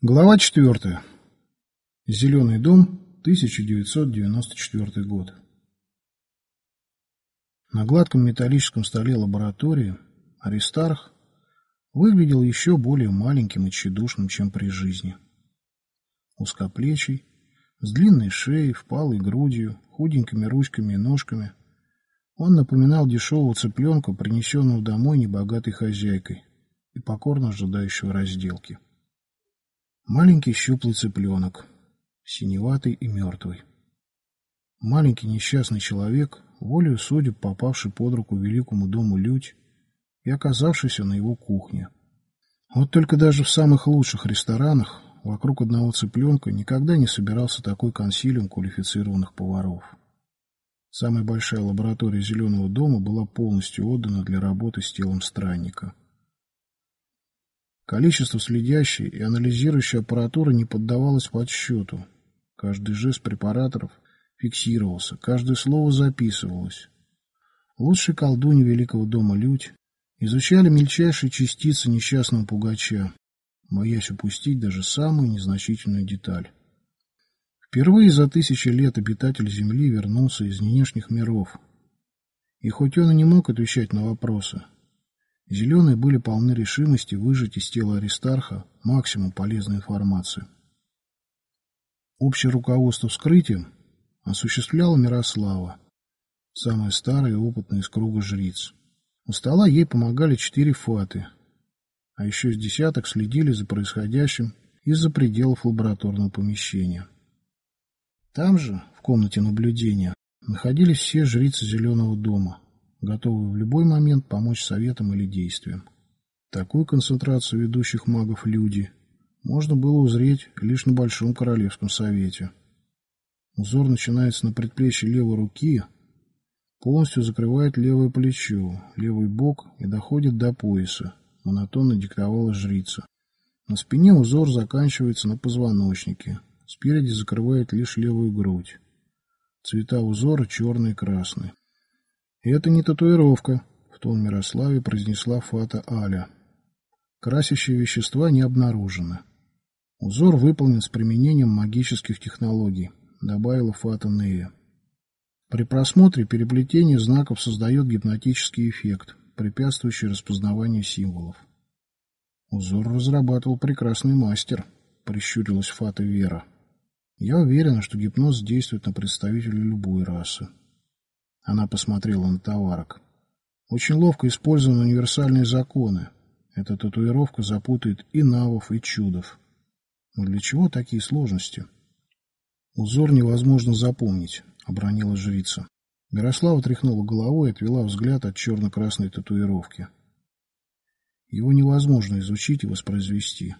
Глава 4. Зеленый дом, 1994 год. На гладком металлическом столе лаборатории Аристарх выглядел еще более маленьким и тщедушным, чем при жизни. Узкоплечий, с длинной шеей, впалой грудью, худенькими ручками и ножками, он напоминал дешевого цыпленка, принесенного домой небогатой хозяйкой и покорно ожидающего разделки. Маленький щуплый цыпленок, синеватый и мертвый. Маленький несчастный человек, волею судеб попавший под руку великому дому Людь и оказавшийся на его кухне. Вот только даже в самых лучших ресторанах вокруг одного цыпленка никогда не собирался такой консилиум квалифицированных поваров. Самая большая лаборатория Зеленого дома была полностью отдана для работы с телом странника. Количество следящей и анализирующей аппаратуры не поддавалось подсчету. Каждый жест препараторов фиксировался, каждое слово записывалось. Лучшие колдуни Великого дома Людь изучали мельчайшие частицы несчастного пугача, боясь упустить даже самую незначительную деталь. Впервые за тысячи лет обитатель Земли вернулся из внешних миров. И хоть он и не мог отвечать на вопросы, Зеленые были полны решимости выжать из тела Аристарха максимум полезной информации. Общее руководство вскрытием осуществляла Мирослава, самая старая и опытная из круга жриц. У стола ей помогали четыре фаты, а еще с десяток следили за происходящим из-за пределов лабораторного помещения. Там же, в комнате наблюдения, находились все жрицы Зеленого дома – готовые в любой момент помочь советам или действиям. Такую концентрацию ведущих магов люди можно было узреть лишь на Большом Королевском Совете. Узор начинается на предплечье левой руки, полностью закрывает левое плечо, левый бок и доходит до пояса, монотонно диктовала жрица. На спине узор заканчивается на позвоночнике, спереди закрывает лишь левую грудь. Цвета узора черный и красный. «Это не татуировка», — в тон Мирославе произнесла Фата Аля. «Красящие вещества не обнаружены. Узор выполнен с применением магических технологий», — добавила Фата Нея. При просмотре переплетение знаков создает гипнотический эффект, препятствующий распознаванию символов. «Узор разрабатывал прекрасный мастер», — прищурилась Фата Вера. «Я уверена, что гипноз действует на представителей любой расы». Она посмотрела на товарок. Очень ловко использованы универсальные законы. Эта татуировка запутает и навов, и чудов. Но для чего такие сложности? Узор невозможно запомнить, обронила жрица. Мирослава тряхнула головой и отвела взгляд от черно-красной татуировки. Его невозможно изучить и воспроизвести.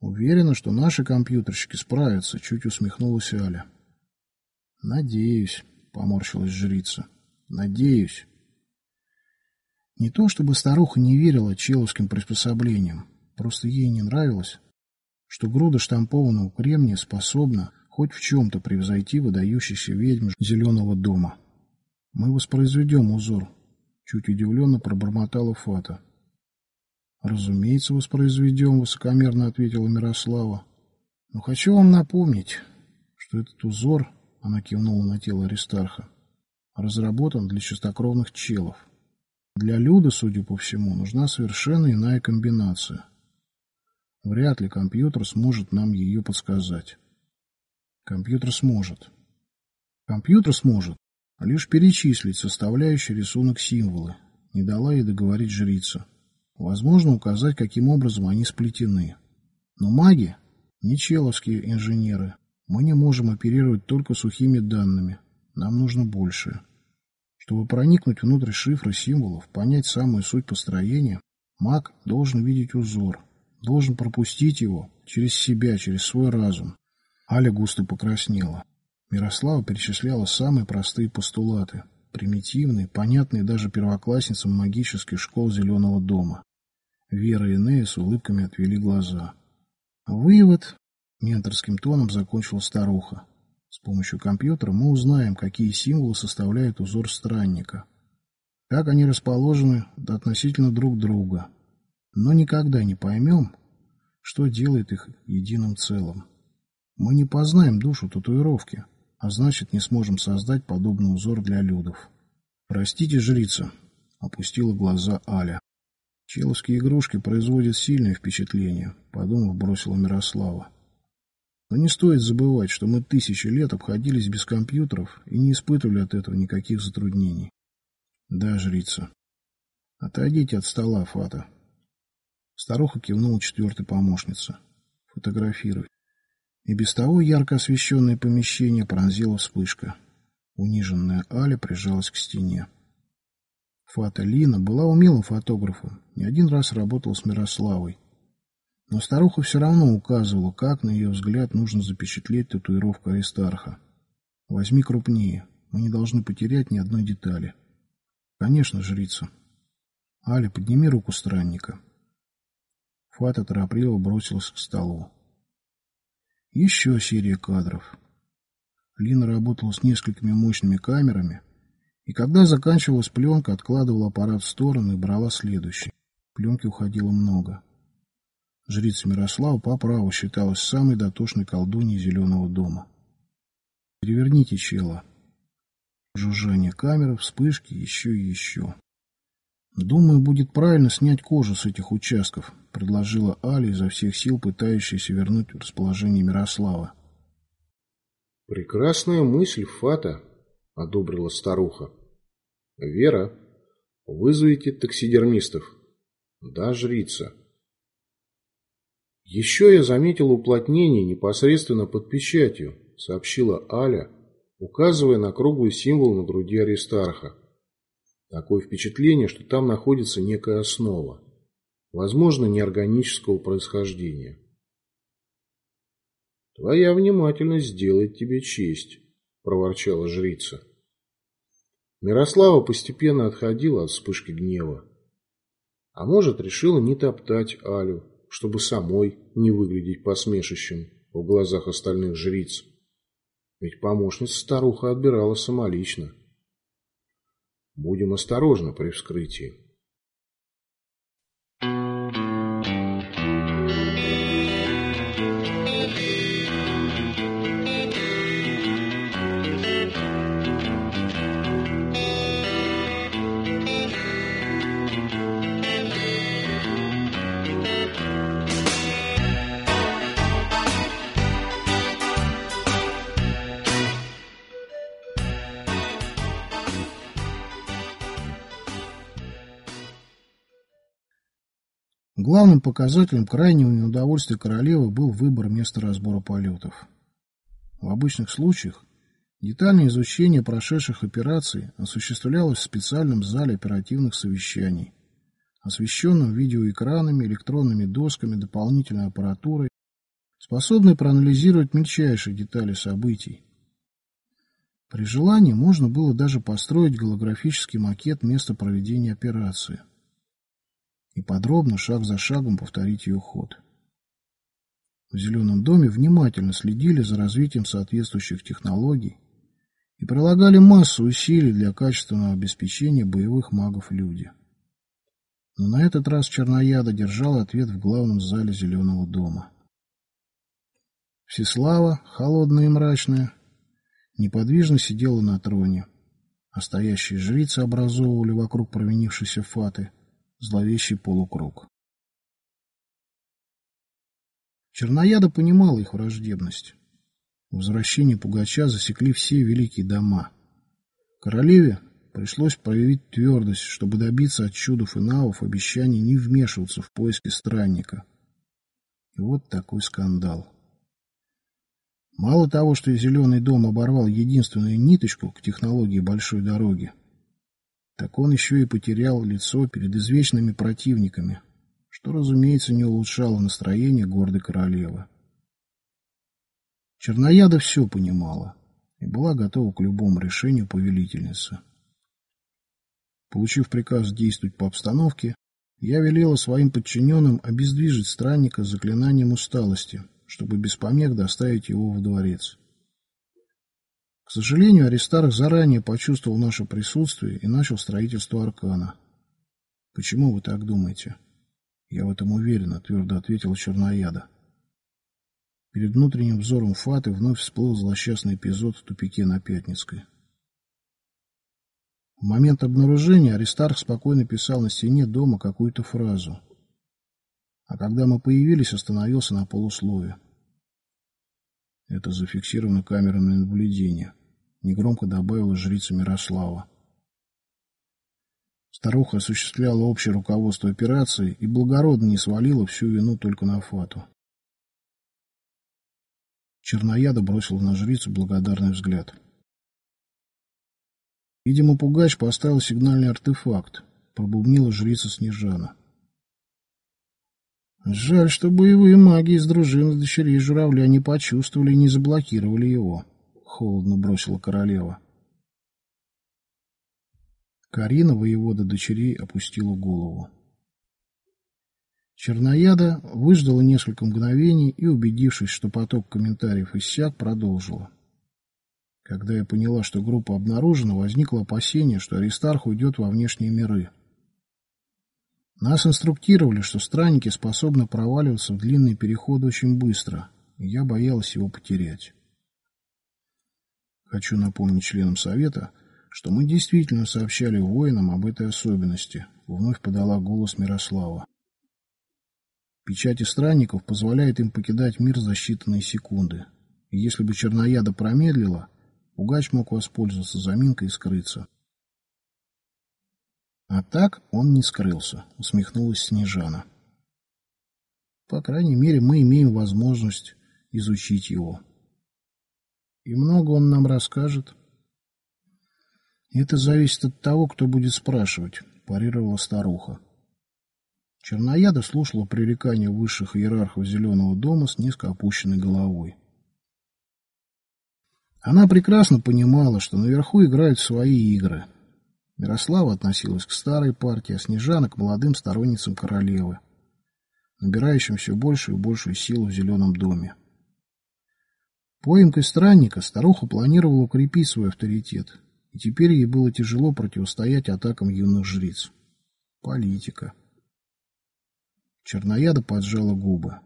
Уверена, что наши компьютерщики справятся, чуть усмехнулась Аля. Надеюсь поморщилась жрица. Надеюсь. Не то чтобы старуха не верила человским приспособлениям, просто ей не нравилось, что груда штампованного кремния способна хоть в чем-то превзойти выдающийся ведьм зеленого дома. Мы воспроизведем узор, чуть удивленно пробормотала Фата. Разумеется, воспроизведем, высокомерно ответила Мирослава. Но хочу вам напомнить, что этот узор она кивнула на тело Аристарха. Разработан для чистокровных челов. Для Люда, судя по всему, нужна совершенно иная комбинация. Вряд ли компьютер сможет нам ее подсказать. Компьютер сможет. Компьютер сможет лишь перечислить составляющие рисунок символы, не дала ей договорить жрица. Возможно, указать, каким образом они сплетены. Но маги, не человские инженеры, мы не можем оперировать только сухими данными. Нам нужно большее. Чтобы проникнуть внутрь шифра символов, понять самую суть построения, маг должен видеть узор, должен пропустить его через себя, через свой разум. Аля густо покраснела. Мирослава перечисляла самые простые постулаты, примитивные, понятные даже первоклассницам магических школ Зеленого дома. Вера и Нея с улыбками отвели глаза. Вывод Менторским тоном закончила старуха. С помощью компьютера мы узнаем, какие символы составляют узор странника. Как они расположены относительно друг друга. Но никогда не поймем, что делает их единым целым. Мы не познаем душу татуировки, а значит не сможем создать подобный узор для людов. «Простите, жрица», — опустила глаза Аля. «Человские игрушки производят сильное впечатление», — подумав, бросила Мирослава. «Но не стоит забывать, что мы тысячи лет обходились без компьютеров и не испытывали от этого никаких затруднений». «Да, жрица». «Отойдите от стола, Фата», Старуха кивнула четвертой помощнице. Фотографируй. И без того ярко освещенное помещение пронзила вспышка. Униженная Аля прижалась к стене. Фата Лина была умелым фотографом, не один раз работала с Мирославой. Но старуха все равно указывала, как, на ее взгляд, нужно запечатлеть татуировку Аристарха. Возьми крупнее, мы не должны потерять ни одной детали. Конечно, жрица. Аля, подними руку странника. Фата торопливо бросилась к столу. Еще серия кадров. Лина работала с несколькими мощными камерами, и когда заканчивалась пленка, откладывала аппарат в сторону и брала следующий. Пленки уходило много. Жрица Мирослава по праву считалась самой дотошной колдуньей Зеленого дома. Переверните чела. Жужжание камеры, вспышки, еще и еще. Думаю, будет правильно снять кожу с этих участков, предложила Аля изо всех сил, пытающаяся вернуть расположение Мирослава. «Прекрасная мысль, Фата», — одобрила старуха. «Вера, вызовите таксидермистов». «Да, жрица». «Еще я заметил уплотнение непосредственно под печатью», — сообщила Аля, указывая на круглый символ на груди Аристарха. Такое впечатление, что там находится некая основа возможно, неорганического происхождения. «Твоя внимательность сделает тебе честь», – проворчала жрица. Мирослава постепенно отходила от вспышки гнева. А может, решила не топтать Алю, чтобы самой не выглядеть посмешищем в глазах остальных жриц. Ведь помощница старуха отбирала самолично. Будем осторожны при вскрытии. Главным показателем крайнего неудовольствия королевы был выбор места разбора полетов. В обычных случаях детальное изучение прошедших операций осуществлялось в специальном зале оперативных совещаний, освещенном видеоэкранами, электронными досками, дополнительной аппаратурой, способной проанализировать мельчайшие детали событий. При желании можно было даже построить голографический макет места проведения операции – и подробно, шаг за шагом повторить ее ход. В Зеленом доме внимательно следили за развитием соответствующих технологий и прилагали массу усилий для качественного обеспечения боевых магов люди. Но на этот раз Чернояда держал ответ в главном зале Зеленого дома. Всеслава, холодная и мрачная, неподвижно сидела на троне, а стоящие жрицы образовывали вокруг провинившейся фаты зловещий полукруг. Чернояда понимала их враждебность. Возвращение Пугача засекли все великие дома. Королеве пришлось проявить твердость, чтобы добиться от чудов и навов обещаний не вмешиваться в поиски странника. И вот такой скандал. Мало того, что Зеленый дом оборвал единственную ниточку к технологии большой дороги, так он еще и потерял лицо перед извечными противниками, что, разумеется, не улучшало настроение гордой королевы. Чернояда все понимала и была готова к любому решению повелительницы. Получив приказ действовать по обстановке, я велела своим подчиненным обездвижить странника заклинанием усталости, чтобы без помех доставить его в дворец. Сожалению, Аристарх заранее почувствовал наше присутствие и начал строительство аркана. Почему вы так думаете? Я в этом уверена, твердо ответила Чернояда. Перед внутренним взором Фаты вновь всплыл злосчастный эпизод в тупике на Пятницкой. В момент обнаружения Аристарх спокойно писал на стене дома какую-то фразу. А когда мы появились, остановился на полуслове. Это зафиксировано камерами наблюдения. Негромко добавила жрица Мирослава. Старуха осуществляла общее руководство операцией и благородно не свалила всю вину только на Фату. Чернояда бросила на жрицу благодарный взгляд. Видимо, Пугач поставил сигнальный артефакт, пробубнила жрица Снежана. Жаль, что боевые маги из дружины дочерей журавля не почувствовали и не заблокировали его, холодно бросила королева. Карина, воевода дочерей, опустила голову. Чернояда выждала несколько мгновений и, убедившись, что поток комментариев иссяк, продолжила. Когда я поняла, что группа обнаружена, возникло опасение, что Аристарх уйдет во внешние миры. Нас инструктировали, что странники способны проваливаться в длинные переходы очень быстро, и я боялась его потерять. Хочу напомнить членам Совета, что мы действительно сообщали воинам об этой особенности, вновь подала голос Мирослава. Печати странников позволяет им покидать мир за считанные секунды, и если бы Чернояда промедлила, Пугач мог воспользоваться заминкой и скрыться. А так он не скрылся, усмехнулась Снежана. По крайней мере, мы имеем возможность изучить его. И много он нам расскажет. Это зависит от того, кто будет спрашивать, парировала старуха. Чернояда слушала пререкания высших иерархов Зеленого дома с низко опущенной головой. Она прекрасно понимала, что наверху играют свои игры — Мирослава относилась к старой партии, а Снежана к молодым сторонницам королевы, набирающим все большую и большую силу в зеленом доме. Поимкой странника старуха планировала укрепить свой авторитет, и теперь ей было тяжело противостоять атакам юных жриц. Политика. Чернояда поджала губы.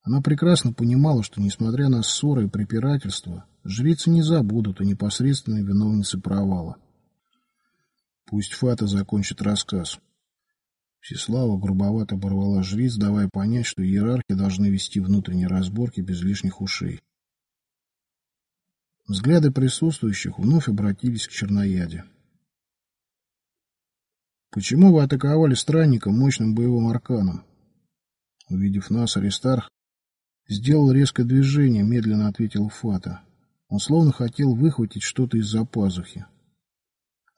Она прекрасно понимала, что, несмотря на ссоры и препирательства, жрицы не забудут о непосредственной виновнице провала. Пусть Фата закончит рассказ. Всеслава грубовато оборвала жриц, давая понять, что иерархи должны вести внутренние разборки без лишних ушей. Взгляды присутствующих вновь обратились к Чернояде. «Почему вы атаковали странника мощным боевым арканом?» Увидев нас, Аристарх сделал резкое движение, медленно ответил Фата. Он словно хотел выхватить что-то из-за пазухи.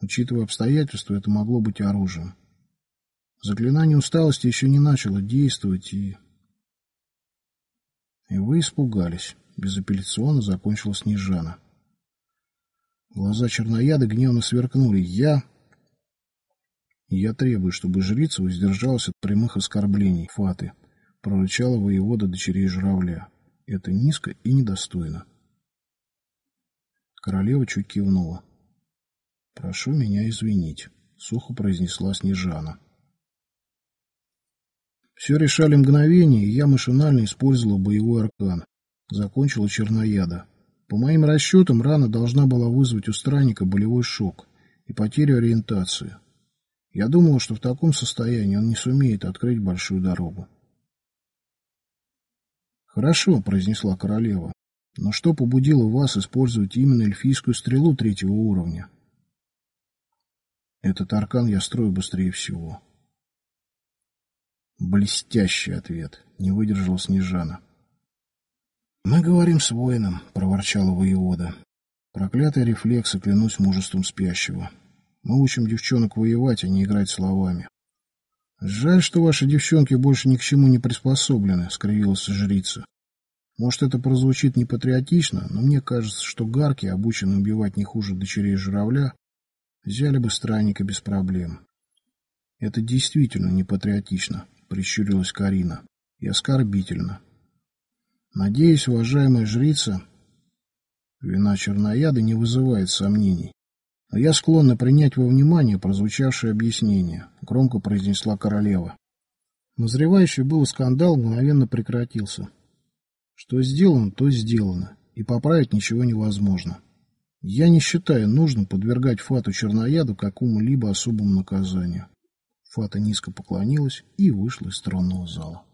Учитывая обстоятельства, это могло быть оружием. Заклинание усталости еще не начало действовать, и... И вы испугались. Безапелляционно закончила Снежана. Глаза чернояда гневно сверкнули. Я... Я требую, чтобы жрица воздержалась от прямых оскорблений. Фаты. Прорычала воевода дочерей журавля. Это низко и недостойно. Королева чуть кивнула. «Прошу меня извинить», — сухо произнесла Снежана. Все решали мгновение, и я машинально использовала боевой аркан. Закончила чернояда. По моим расчетам, рана должна была вызвать у странника болевой шок и потерю ориентации. Я думала, что в таком состоянии он не сумеет открыть большую дорогу. «Хорошо», — произнесла королева. «Но что побудило вас использовать именно эльфийскую стрелу третьего уровня?» Этот аркан я строю быстрее всего. Блестящий ответ. Не выдержала Снежана. Мы говорим с воином, проворчала воевода. Проклятые рефлексы, клянусь мужеством спящего. Мы учим девчонок воевать, а не играть словами. Жаль, что ваши девчонки больше ни к чему не приспособлены, скривилась жрица. Может, это прозвучит не патриотично, но мне кажется, что гарки, обученные убивать не хуже дочерей журавля, Взяли бы странника без проблем. Это действительно не патриотично, прищурилась Карина. И оскорбительно. Надеюсь, уважаемая жрица, вина чернояда не вызывает сомнений. Но я склонна принять во внимание прозвучавшее объяснение, громко произнесла королева. Назревающий был скандал мгновенно прекратился. Что сделано, то сделано, и поправить ничего невозможно. Я не считаю нужным подвергать Фату Чернояду какому-либо особому наказанию. Фата низко поклонилась и вышла из тронного зала.